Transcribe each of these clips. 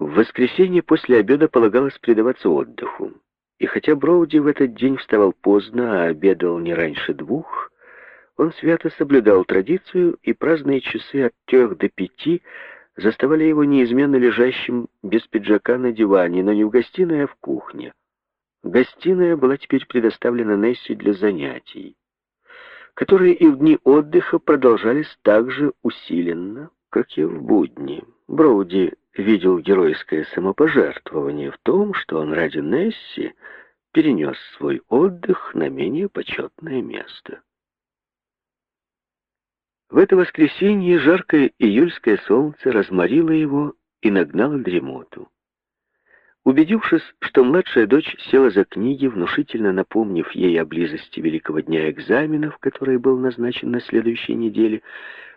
В воскресенье после обеда полагалось предаваться отдыху. И хотя Броуди в этот день вставал поздно, а обедал не раньше двух, он свято соблюдал традицию, и праздные часы от трех до пяти заставали его неизменно лежащим без пиджака на диване, но не в гостиной, а в кухне. Гостиная была теперь предоставлена Несси для занятий, которые и в дни отдыха продолжались так же усиленно, как и в будни. Броуди видел геройское самопожертвование в том, что он ради Несси перенес свой отдых на менее почетное место. В это воскресенье жаркое июльское солнце разморило его и нагнало дремоту. Убедившись, что младшая дочь села за книги, внушительно напомнив ей о близости великого дня экзаменов, который был назначен на следующей неделе,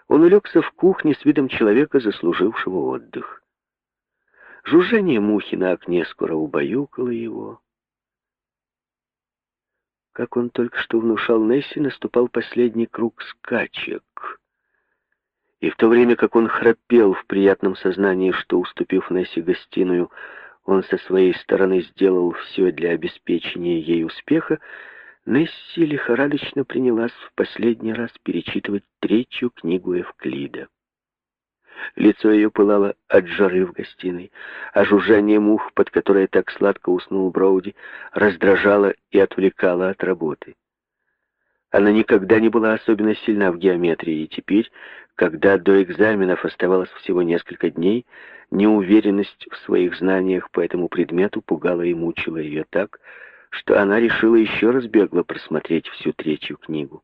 он улегся в кухне с видом человека, заслужившего отдых. Жужжание мухи на окне скоро убаюкало его. Как он только что внушал Несси, наступал последний круг скачек. И в то время как он храпел в приятном сознании, что, уступив Несси гостиную, он со своей стороны сделал все для обеспечения ей успеха, Несси лихорадочно принялась в последний раз перечитывать третью книгу Эвклида. Лицо ее пылало от жары в гостиной, а жужжание мух, под которое так сладко уснул Броуди, раздражало и отвлекало от работы. Она никогда не была особенно сильна в геометрии, и теперь, когда до экзаменов оставалось всего несколько дней, неуверенность в своих знаниях по этому предмету пугала и мучила ее так, что она решила еще раз бегло просмотреть всю третью книгу.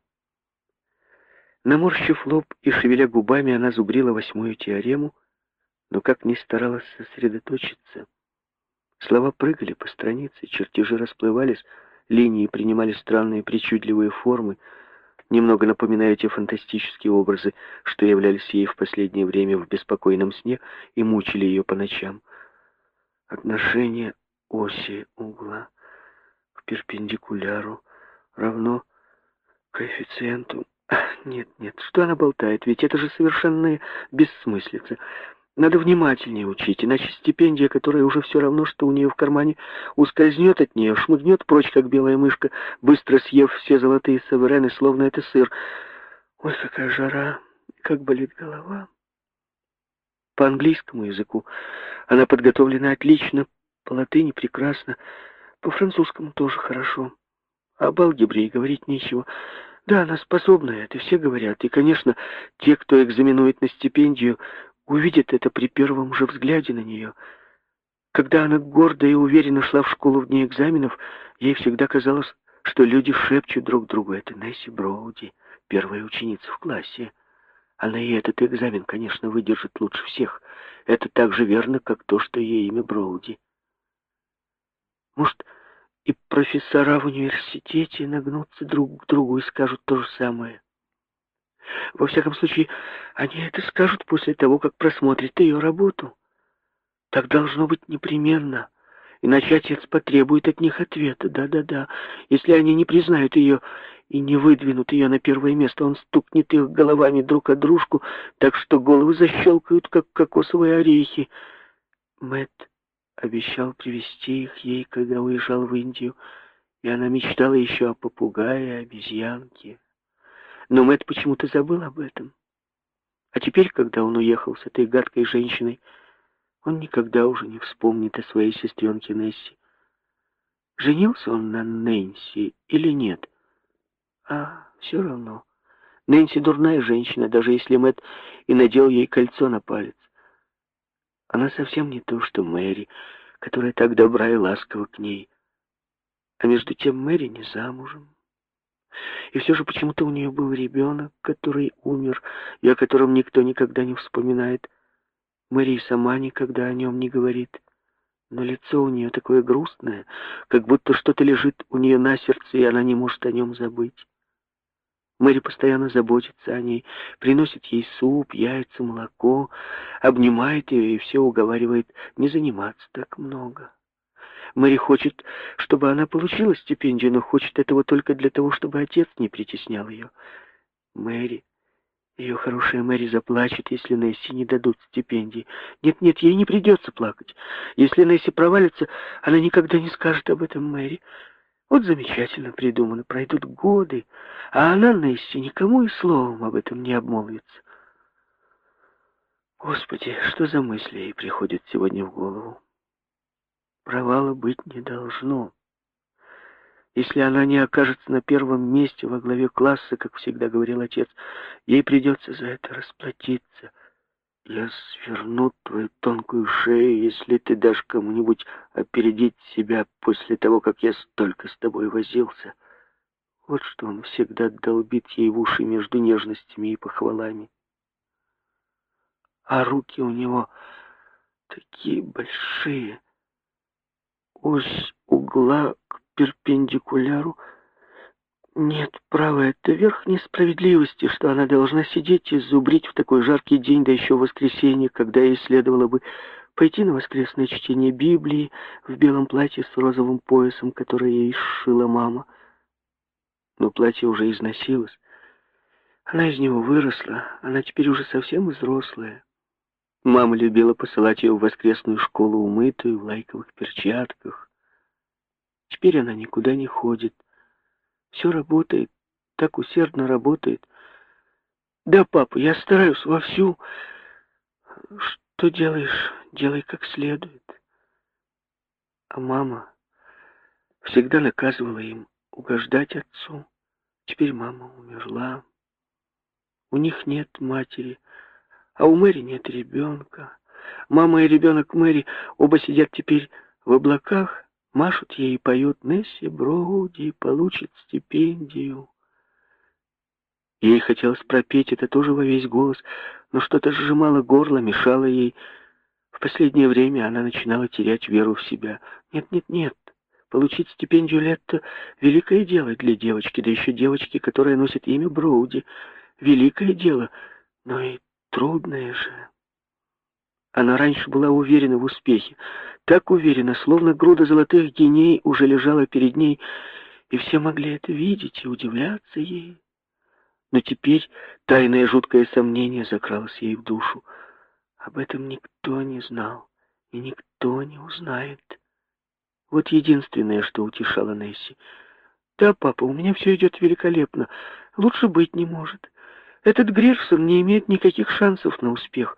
Наморщив лоб и шевеля губами, она зубрила восьмую теорему, но как ни старалась сосредоточиться. Слова прыгали по странице, чертежи расплывались, линии принимали странные причудливые формы, немного напоминая те фантастические образы, что являлись ей в последнее время в беспокойном сне и мучили ее по ночам. Отношение оси угла к перпендикуляру равно коэффициенту нет, нет, что она болтает? Ведь это же совершенно бессмыслица. Надо внимательнее учить, иначе стипендия, которая уже все равно, что у нее в кармане, ускользнет от нее, шмыгнет прочь, как белая мышка, быстро съев все золотые саверены, словно это сыр. Ой, какая жара, как болит голова. По английскому языку она подготовлена отлично, по латыни прекрасно, по французскому тоже хорошо. Об алгебре и говорить нечего. Да, она способна, это все говорят. И, конечно, те, кто экзаменует на стипендию, увидят это при первом же взгляде на нее. Когда она гордо и уверенно шла в школу в дни экзаменов, ей всегда казалось, что люди шепчут друг другу. Это Несси Броуди, первая ученица в классе. Она и этот экзамен, конечно, выдержит лучше всех. Это так же верно, как то, что ее имя Броуди. Может, и профессора в университете нагнутся друг к другу и скажут то же самое. Во всяком случае, они это скажут после того, как просмотрят ее работу. Так должно быть непременно, иначе отец потребует от них ответа. Да-да-да, если они не признают ее и не выдвинут ее на первое место, он стукнет их головами друг о дружку, так что головы защелкают, как кокосовые орехи. Мэтт обещал привезти их ей, когда уезжал в Индию, и она мечтала еще о попугае и обезьянке. Но Мэтт почему-то забыл об этом. А теперь, когда он уехал с этой гадкой женщиной, он никогда уже не вспомнит о своей сестренке Несси. Женился он на Нэнси или нет? А, все равно. Нэнси дурная женщина, даже если Мэтт и надел ей кольцо на палец. Она совсем не то, что Мэри, которая так добра и ласкова к ней. А между тем Мэри не замужем. И все же почему-то у нее был ребенок, который умер, и о котором никто никогда не вспоминает. Мэри сама никогда о нем не говорит. Но лицо у нее такое грустное, как будто что-то лежит у нее на сердце, и она не может о нем забыть. Мэри постоянно заботится о ней, приносит ей суп, яйца, молоко, обнимает ее и все уговаривает не заниматься так много. Мэри хочет, чтобы она получила стипендию, но хочет этого только для того, чтобы отец не притеснял ее. Мэри Ее хорошая Мэри заплачет, если Несси не дадут стипендии. Нет-нет, ей не придется плакать. Если Несси провалится, она никогда не скажет об этом Мэри. Вот замечательно придумано. Пройдут годы, а она, Несси, никому и словом об этом не обмолвится. Господи, что за мысли ей приходят сегодня в голову? Провала быть не должно. Если она не окажется на первом месте во главе класса, как всегда говорил отец, ей придется за это расплатиться. Я сверну твою тонкую шею, если ты дашь кому-нибудь опередить себя после того, как я столько с тобой возился. Вот что он всегда долбит ей в уши между нежностями и похвалами. А руки у него такие большие. Ось угла к перпендикуляру. Нет, право, это верх несправедливости, что она должна сидеть и зубрить в такой жаркий день, да еще в воскресенье, когда ей следовало бы пойти на воскресное чтение Библии в белом платье с розовым поясом, которое ей сшила мама. Но платье уже износилось. Она из него выросла, она теперь уже совсем взрослая. Мама любила посылать ее в воскресную школу умытую, в лайковых перчатках. Теперь она никуда не ходит. Все работает, так усердно работает. Да, папа, я стараюсь вовсю. Что делаешь, делай как следует. А мама всегда наказывала им угождать отцу. Теперь мама умерла. У них нет матери, а у Мэри нет ребенка. Мама и ребенок Мэри оба сидят теперь в облаках, Машут ей и поют Несси Броуди получит стипендию. Ей хотелось пропеть это тоже во весь голос, но что-то сжимало горло, мешало ей. В последнее время она начинала терять веру в себя. Нет, нет, нет. Получить стипендию Летто — великое дело для девочки, да еще девочки, которая носит имя Броуди. Великое дело, но и трудное же. Она раньше была уверена в успехе, так уверена, словно груда золотых геней уже лежала перед ней, и все могли это видеть и удивляться ей. Но теперь тайное жуткое сомнение закралось ей в душу. Об этом никто не знал, и никто не узнает. Вот единственное, что утешало Несси. «Да, папа, у меня все идет великолепно. Лучше быть не может. Этот Грирсон не имеет никаких шансов на успех».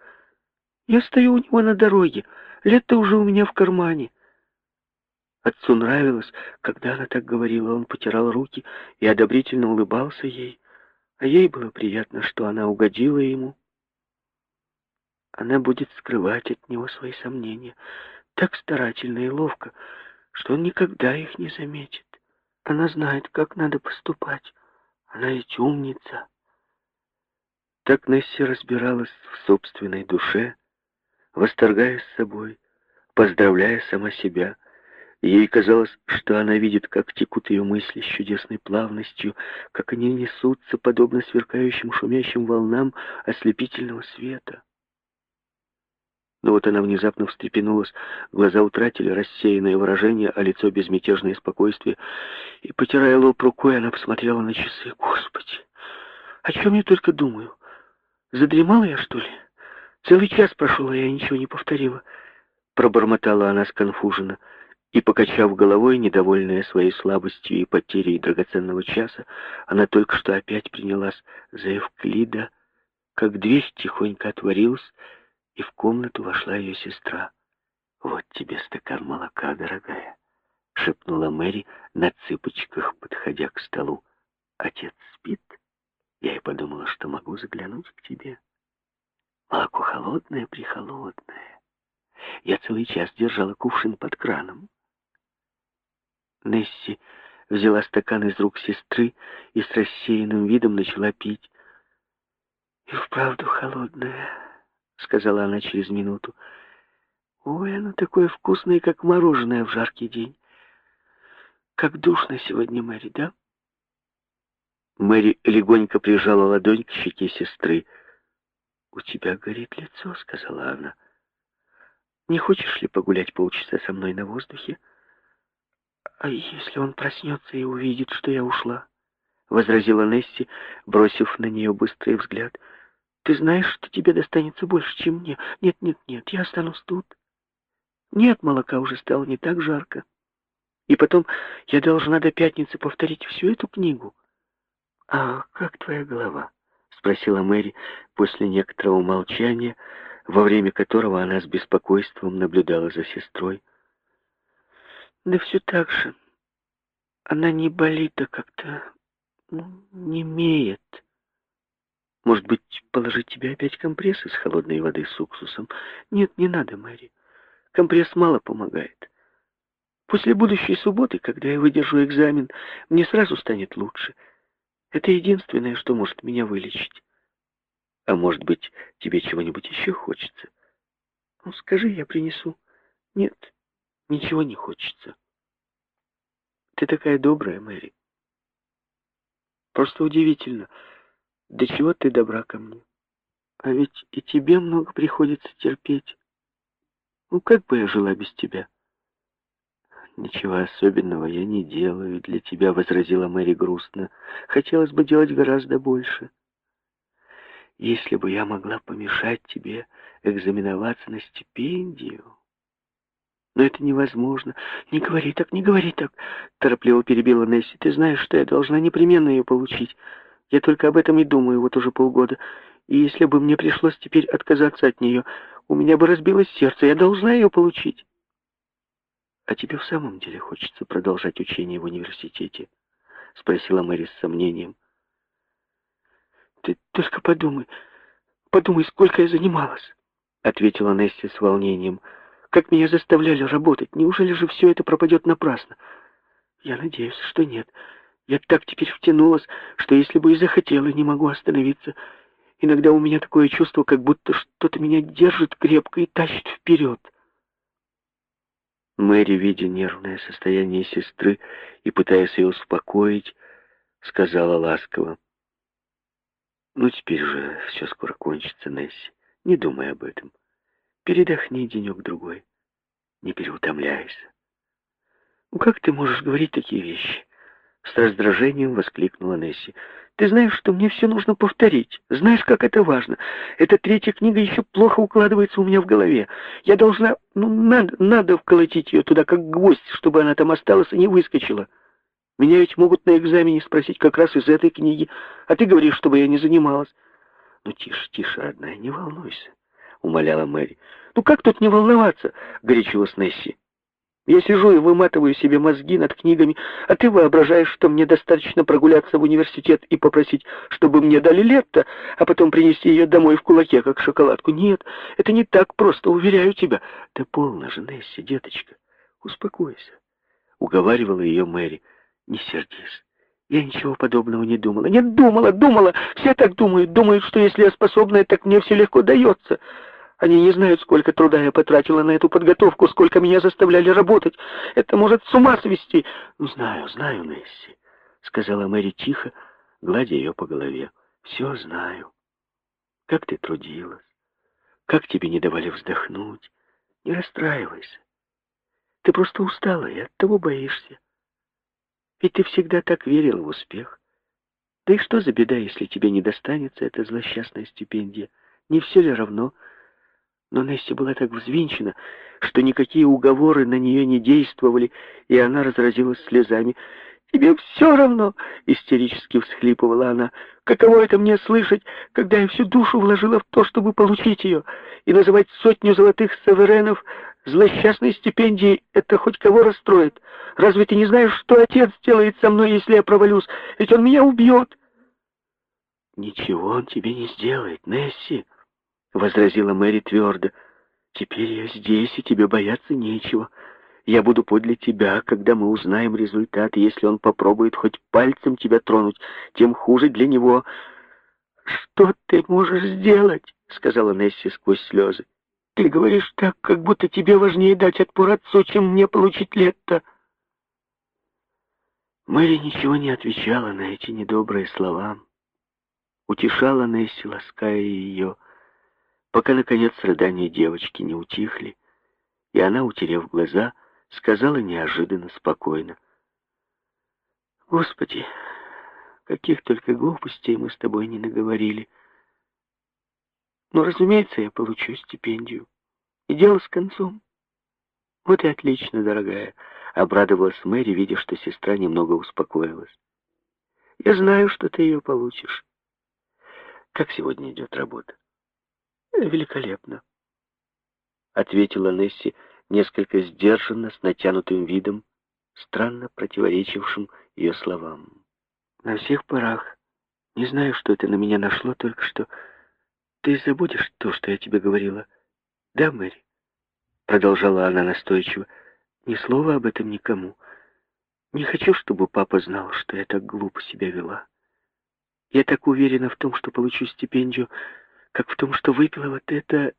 Я стою у него на дороге. Лето уже у меня в кармане. Отцу нравилось, когда она так говорила. Он потирал руки и одобрительно улыбался ей. А ей было приятно, что она угодила ему. Она будет скрывать от него свои сомнения так старательно и ловко, что он никогда их не заметит. Она знает, как надо поступать. Она ведь умница. Так Несси разбиралась в собственной душе, восторгаясь собой, поздравляя сама себя. Ей казалось, что она видит, как текут ее мысли с чудесной плавностью, как они несутся, подобно сверкающим шумящим волнам ослепительного света. Но вот она внезапно встрепенулась, глаза утратили рассеянное выражение, а лицо безмятежное спокойствие, и, потирая лоб рукой, она посмотрела на часы. «Господи, о чем я только думаю? Задремала я, что ли?» Целый час прошел, а я ничего не повторила. Пробормотала она сконфуженно и, покачав головой, недовольная своей слабостью и потерей драгоценного часа, она только что опять принялась за Евклида, как дверь тихонько отворилась, и в комнату вошла ее сестра. «Вот тебе стакан молока, дорогая», — шепнула Мэри на цыпочках, подходя к столу. «Отец спит? Я и подумала, что могу заглянуть к тебе». Молоко холодное-прихолодное. Я целый час держала кувшин под краном. Несси взяла стакан из рук сестры и с рассеянным видом начала пить. «И вправду холодное», — сказала она через минуту. «Ой, оно такое вкусное, как мороженое в жаркий день. Как душно сегодня, Мэри, да?» Мэри легонько прижала ладонь к щеке сестры. «У тебя горит лицо», — сказала она. «Не хочешь ли погулять полчаса со мной на воздухе?» «А если он проснется и увидит, что я ушла?» — возразила Несси, бросив на нее быстрый взгляд. Ты знаешь, что тебе достанется больше, чем мне. Нет, нет, нет, я останусь тут. Нет, молока уже стало не так жарко. И потом я должна до пятницы повторить всю эту книгу. А как твоя голова? Спросила Мэри после некоторого молчания, во время которого она с беспокойством наблюдала за сестрой. Да все так же. Она не болит, а как-то ну, не имеет. Может быть, положить тебе опять компресс из холодной воды с уксусом? Нет, не надо, Мэри. Компресс мало помогает. После будущей субботы, когда я выдержу экзамен, мне сразу станет лучше. Это единственное, что может меня вылечить. А может быть, тебе чего-нибудь еще хочется? Ну, скажи, я принесу. Нет, ничего не хочется. Ты такая добрая, Мэри. Просто удивительно, до чего ты добра ко мне. А ведь и тебе много приходится терпеть. Ну, как бы я жила без тебя? Ничего особенного я не делаю для тебя, возразила Мэри грустно. Хотелось бы делать гораздо больше. Если бы я могла помешать тебе экзаменоваться на стипендию... Но это невозможно. Не говори так, не говори так, торопливо перебила Несси. Ты знаешь, что я должна непременно ее получить. Я только об этом и думаю вот уже полгода. И если бы мне пришлось теперь отказаться от нее, у меня бы разбилось сердце. Я должна ее получить. А тебе в самом деле хочется продолжать учение в университете? Спросила Мэри с сомнением. Ты только подумай, подумай, сколько я занималась, ответила Несси с волнением. Как меня заставляли работать. Неужели же все это пропадет напрасно? Я надеюсь, что нет. Я так теперь втянулась, что если бы и захотела, не могу остановиться. Иногда у меня такое чувство, как будто что-то меня держит крепко и тащит вперед. Мэри, видя нервное состояние сестры и пытаясь ее успокоить, сказала ласково. «Ну, теперь же все скоро кончится, Несси. Не думай об этом. Передохни денек-другой. Не переутомляйся. Ну как ты можешь говорить такие вещи? С раздражением воскликнула Несси. Ты знаешь, что мне все нужно повторить. Знаешь, как это важно. Эта третья книга еще плохо укладывается у меня в голове. Я должна... Ну, надо, надо вколотить ее туда, как гвоздь, чтобы она там осталась и не выскочила. Меня ведь могут на экзамене спросить как раз из этой книги. А ты говоришь, чтобы я не занималась. Ну, тише, тише, родная, не волнуйся. — умоляла Мэри. «Ну как тут не волноваться?» — горячилась Несси. «Я сижу и выматываю себе мозги над книгами, а ты воображаешь, что мне достаточно прогуляться в университет и попросить, чтобы мне дали лето, а потом принести ее домой в кулаке, как шоколадку. Нет, это не так просто, уверяю тебя». «Да полно же, Несси, деточка, успокойся», — уговаривала ее Мэри. «Не сердись». Я ничего подобного не думала. Нет, думала, думала. Все так думают. Думают, что если я способная, так мне все легко дается. Они не знают, сколько труда я потратила на эту подготовку, сколько меня заставляли работать. Это может с ума свести. Знаю, знаю, Несси, — сказала Мэри тихо, гладя ее по голове. Все знаю. Как ты трудилась, как тебе не давали вздохнуть. Не расстраивайся. Ты просто устала и оттого боишься. Ведь ты всегда так верила в успех. Да и что за беда, если тебе не достанется эта злосчастная стипендия? Не все ли равно, — но Несси была так взвинчена, что никакие уговоры на нее не действовали, и она разразилась слезами. «Тебе все равно!» — истерически всхлипывала она. «Каково это мне слышать, когда я всю душу вложила в то, чтобы получить ее, и называть сотню золотых саверенов злосчастной стипендией — это хоть кого расстроит? Разве ты не знаешь, что отец сделает со мной, если я провалюсь? Ведь он меня убьет!» «Ничего он тебе не сделает, Несси!» — возразила Мэри твердо. «Теперь я здесь, и тебе бояться нечего. Я буду подле тебя, когда мы узнаем результат. Если он попробует хоть пальцем тебя тронуть, тем хуже для него». «Что ты можешь сделать?» — сказала Несси сквозь слезы. «Ты говоришь так, как будто тебе важнее дать отпор отцу, чем мне получить лето». Мэри ничего не отвечала на эти недобрые слова. Утешала Несси, лаская ее, — пока, наконец, рыдания девочки не утихли, и она, утерев глаза, сказала неожиданно спокойно. «Господи, каких только глупостей мы с тобой не наговорили. Но, разумеется, я получу стипендию. И дело с концом. Вот и отлично, дорогая, обрадовалась Мэри, видя, что сестра немного успокоилась. Я знаю, что ты ее получишь. Как сегодня идет работа? Великолепно, ответила Несси несколько сдержанно, с натянутым видом, странно противоречившим ее словам. На всех парах. Не знаю, что это на меня нашло, только что... Ты забудешь то, что я тебе говорила? Да, Мэри? Продолжала она настойчиво. Ни слова об этом никому. Не хочу, чтобы папа знал, что я так глупо себя вела. Я так уверена в том, что получу стипендию, как в том, что выпила вот это...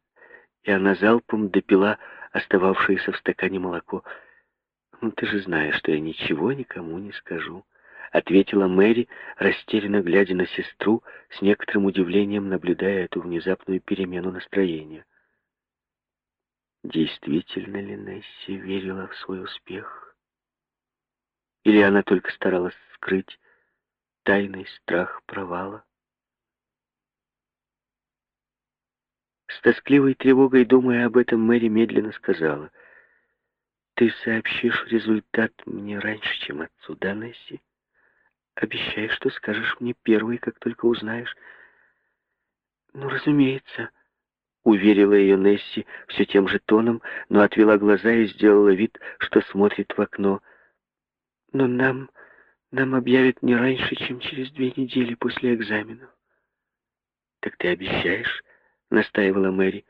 И она залпом допила остававшееся в стакане молоко. «Ну, ты же знаешь, что я ничего никому не скажу», — ответила Мэри, растерянно глядя на сестру, с некоторым удивлением наблюдая эту внезапную перемену настроения. Действительно ли Несси верила в свой успех? Или она только старалась скрыть тайный страх провала? С тоскливой тревогой, думая об этом, Мэри медленно сказала, «Ты сообщишь результат мне раньше, чем отцу, да, Несси? Обещай, что скажешь мне первый, как только узнаешь». «Ну, разумеется», — уверила ее Несси все тем же тоном, но отвела глаза и сделала вид, что смотрит в окно. «Но нам... нам объявят не раньше, чем через две недели после экзаменов». «Так ты обещаешь?» Настаивала Мэри.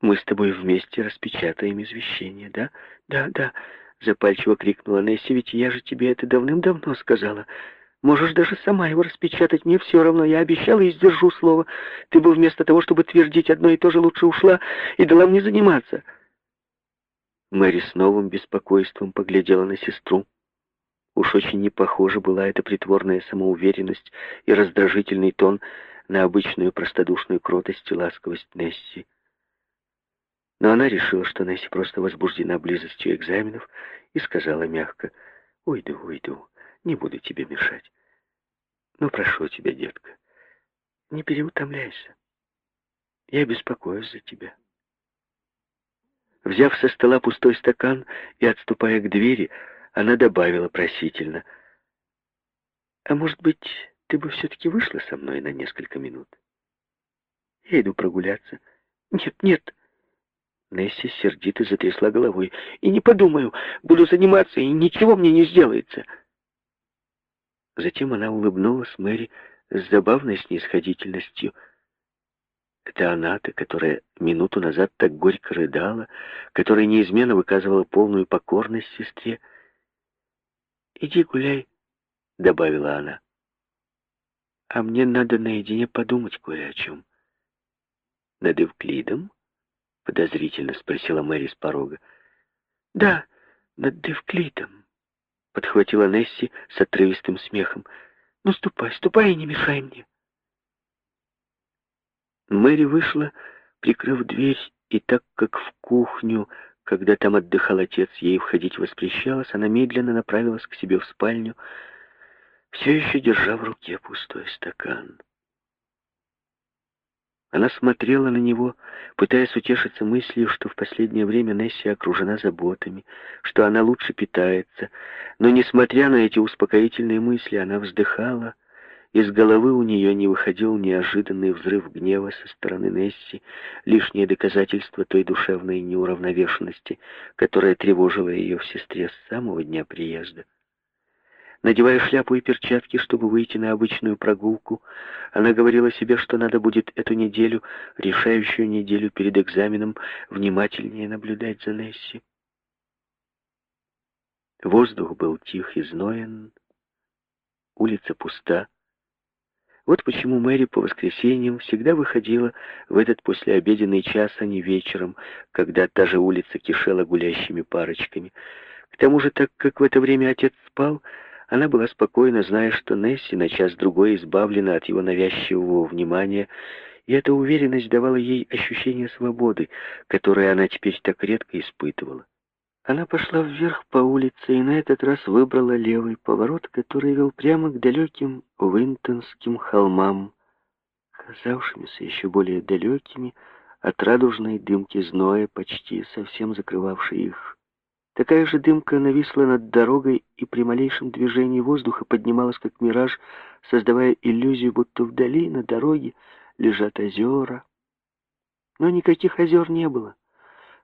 «Мы с тобой вместе распечатаем извещение, да?» «Да, да», — запальчиво крикнула Несси, «ведь я же тебе это давным-давно сказала. Можешь даже сама его распечатать, мне все равно, я обещала и сдержу слово. Ты бы вместо того, чтобы твердить одно и то же, лучше ушла и дала мне заниматься». Мэри с новым беспокойством поглядела на сестру. Уж очень не похожа была эта притворная самоуверенность и раздражительный тон, на обычную простодушную кротость и ласковость Несси. Но она решила, что Несси просто возбуждена близостью экзаменов, и сказала мягко, «Уйду, уйду, не буду тебе мешать. Но прошу тебя, детка, не переутомляйся. Я беспокоюсь за тебя». Взяв со стола пустой стакан и отступая к двери, она добавила просительно, «А может быть, ты бы все-таки вышла со мной на несколько минут. Я иду прогуляться. Нет, нет. Несси сердито затрясла головой. И не подумаю, буду заниматься, и ничего мне не сделается. Затем она улыбнулась Мэри с забавной снисходительностью. Это она-то, которая минуту назад так горько рыдала, которая неизменно выказывала полную покорность сестре. «Иди гуляй», — добавила она. А мне надо наедине подумать кое о чем. Над Эвклидом? Подозрительно спросила Мэри с порога. Да, над Эвклидом. Подхватила Несси с отрывистым смехом. Ну, ступай, ступай и не мешай мне. Мэри вышла, прикрыв дверь, и так как в кухню, когда там отдыхал отец, ей входить воспрещалось, она медленно направилась к себе в спальню, все еще держа в руке пустой стакан. Она смотрела на него, пытаясь утешиться мыслью, что в последнее время Несси окружена заботами, что она лучше питается. Но, несмотря на эти успокоительные мысли, она вздыхала. Из головы у нее не выходил неожиданный взрыв гнева со стороны Несси, лишнее доказательство той душевной неуравновешенности, которая тревожила ее в сестре с самого дня приезда. Надевая шляпу и перчатки, чтобы выйти на обычную прогулку, она говорила себе, что надо будет эту неделю, решающую неделю перед экзаменом, внимательнее наблюдать за Несси. Воздух был тих и зноен, улица пуста. Вот почему Мэри по воскресеньям всегда выходила в этот послеобеденный час, а не вечером, когда та же улица кишела гулящими парочками. К тому же, так как в это время отец спал, она была спокойна, зная, что Несси на час-другой избавлена от его навязчивого внимания, и эта уверенность давала ей ощущение свободы, которое она теперь так редко испытывала. Она пошла вверх по улице и на этот раз выбрала левый поворот, который вел прямо к далеким Уинтонским холмам, казавшимися еще более далекими от радужной дымки зноя, почти совсем закрывавшей их. Такая же дымка нависла над дорогой и при малейшем движении воздуха поднималась как мираж, создавая иллюзию, будто вдали на дороге лежат озера. Но никаких озер не было.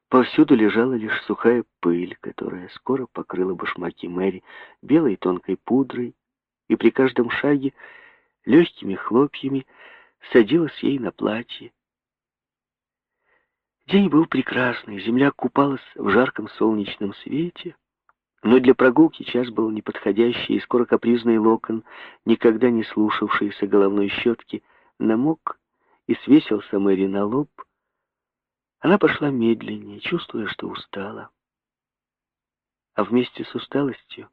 Повсюду лежала лишь сухая пыль, которая скоро покрыла башмаки Мэри белой тонкой пудрой, и при каждом шаге легкими хлопьями садилась ей на платье. День был прекрасный, земля купалась в жарком солнечном свете, но для прогулки час был неподходящий, и скоро капризный локон, никогда не слушавшийся головной щетки, намок и свесился Мэри на лоб. Она пошла медленнее, чувствуя, что устала. А вместе с усталостью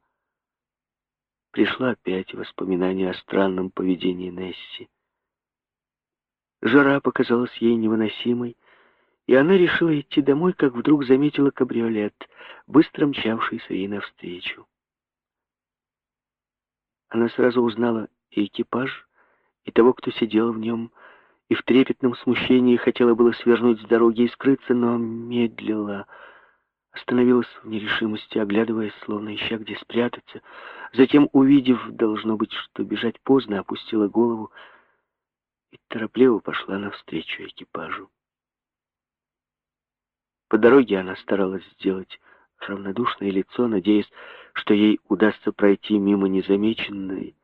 пришло опять воспоминание о странном поведении Несси. Жара показалась ей невыносимой, и она решила идти домой, как вдруг заметила кабриолет, быстро мчавшийся ей навстречу. Она сразу узнала и экипаж, и того, кто сидел в нем, и в трепетном смущении хотела было свернуть с дороги и скрыться, но медлила, остановилась в нерешимости, оглядываясь, словно ища, где спрятаться. Затем, увидев, должно быть, что бежать поздно, опустила голову и торопливо пошла навстречу экипажу. По дороге она старалась сделать равнодушное лицо, надеясь, что ей удастся пройти мимо незамеченной.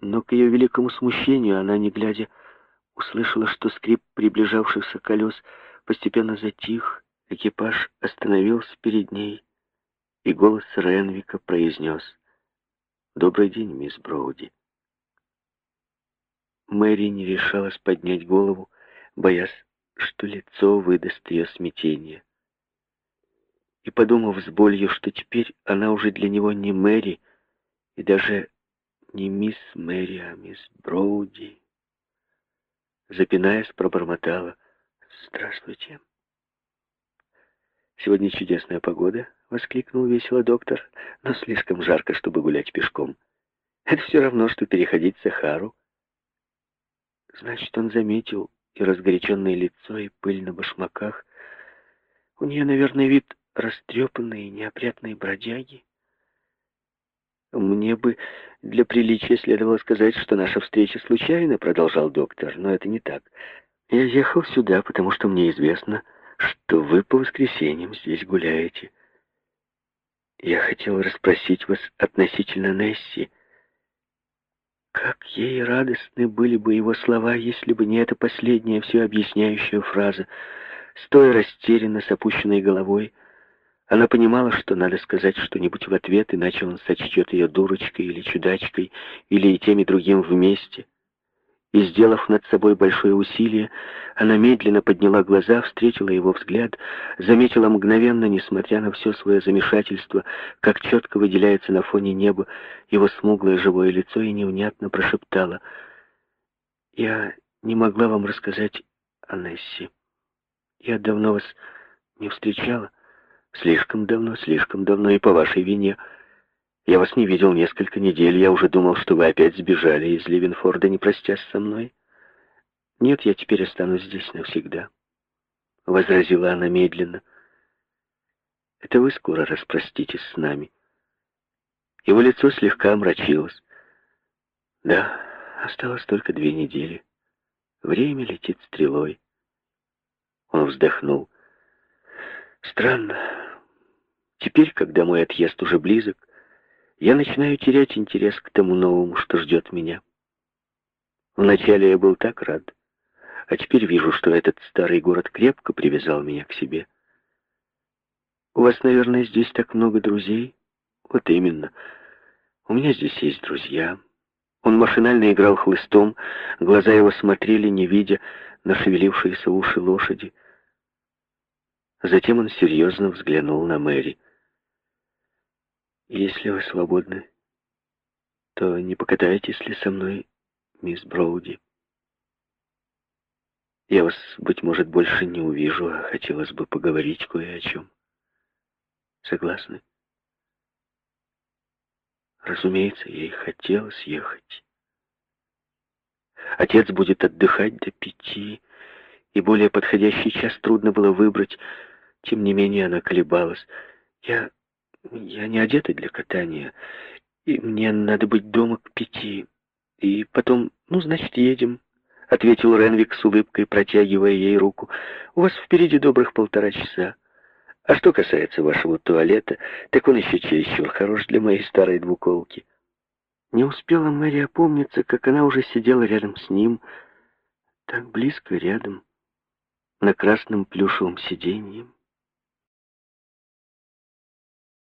Но к ее великому смущению она, не глядя, услышала, что скрип приближавшихся колес постепенно затих, экипаж остановился перед ней, и голос Ренвика произнес «Добрый день, мисс Броуди». Мэри не решалась поднять голову, боясь что лицо выдаст ее смятение. И подумав с болью, что теперь она уже для него не Мэри, и даже не мисс Мэри, а мисс Броуди, запинаясь, пробормотала «Здравствуйте». «Сегодня чудесная погода», — воскликнул весело доктор, «но слишком жарко, чтобы гулять пешком. Это все равно, что переходить Сахару». Значит, он заметил, и разгоряченное лицо, и пыль на башмаках. У нее, наверное, вид растрепанной и неопрятной бродяги. «Мне бы для приличия следовало сказать, что наша встреча случайна», — продолжал доктор, — «но это не так. Я ехал сюда, потому что мне известно, что вы по воскресеньям здесь гуляете. Я хотел расспросить вас относительно Несси. Как ей радостны были бы его слова, если бы не эта последняя все объясняющая фраза. Стоя растерянно с опущенной головой, она понимала, что надо сказать что-нибудь в ответ, иначе он сочтет ее дурочкой или чудачкой, или и тем и другим вместе и, сделав над собой большое усилие, она медленно подняла глаза, встретила его взгляд, заметила мгновенно, несмотря на все свое замешательство, как четко выделяется на фоне неба его смуглое живое лицо и невнятно прошептала. «Я не могла вам рассказать о Несси. Я давно вас не встречала. Слишком давно, слишком давно и по вашей вине». Я вас не видел несколько недель. Я уже думал, что вы опять сбежали из Ливенфорда, не простясь со мной. Нет, я теперь останусь здесь навсегда. Возразила она медленно. Это вы скоро распроститесь с нами. Его лицо слегка омрачилось. Да, осталось только две недели. Время летит стрелой. Он вздохнул. Странно. Теперь, когда мой отъезд уже близок, я начинаю терять интерес к тому новому, что ждет меня. Вначале я был так рад, а теперь вижу, что этот старый город крепко привязал меня к себе. У вас, наверное, здесь так много друзей? Вот именно. У меня здесь есть друзья. Он машинально играл хлыстом, глаза его смотрели, не видя на шевелившиеся уши лошади. Затем он серьезно взглянул на Мэри. Если вы свободны, то не покатаетесь ли со мной, мисс Броуди? Я вас, быть может, больше не увижу, а хотелось бы поговорить кое о чем. Согласны? Разумеется, ей хотелось ехать. Отец будет отдыхать до пяти, и более подходящий час трудно было выбрать. Тем не менее она колебалась. Я... я не одета для катания, и мне надо быть дома к пяти. И потом, ну, значит, едем, — ответил Ренвик с улыбкой, протягивая ей руку. У вас впереди добрых полтора часа. А что касается вашего туалета, так он еще чересчур хорош для моей старой двуколки. Не успела Мэри опомниться, как она уже сидела рядом с ним, так близко рядом, на красном плюшевом сиденье.